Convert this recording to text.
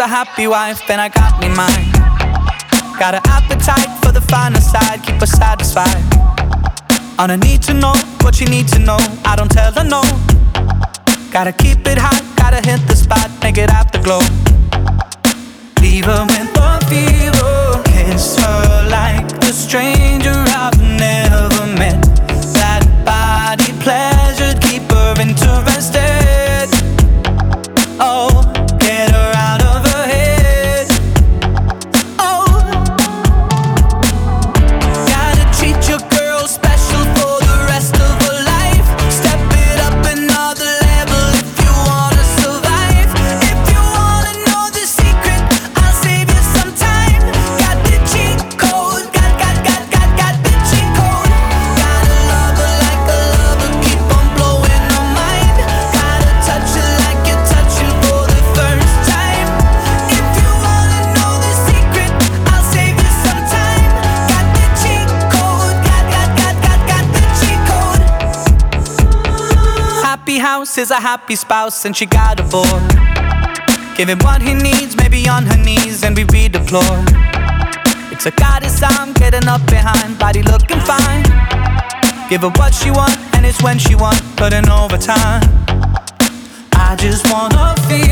a happy wife, and I got me mine. Got an appetite for the finer side, keep her satisfied. On a need to know what you need to know, I don't tell her no. Gotta keep it hot, gotta hit the spot, make it afterglow. Leave her with the fever, kiss her like a stranger I've never met. That body pleasure, keep her interested. Oh, Happy house is a happy spouse, and she got a boy. Give him what he needs, maybe on her knees, and we redeploy. It's a goddess I'm getting up behind, body looking fine. Give her what she want, and it's when she want, in overtime. I just wanna feel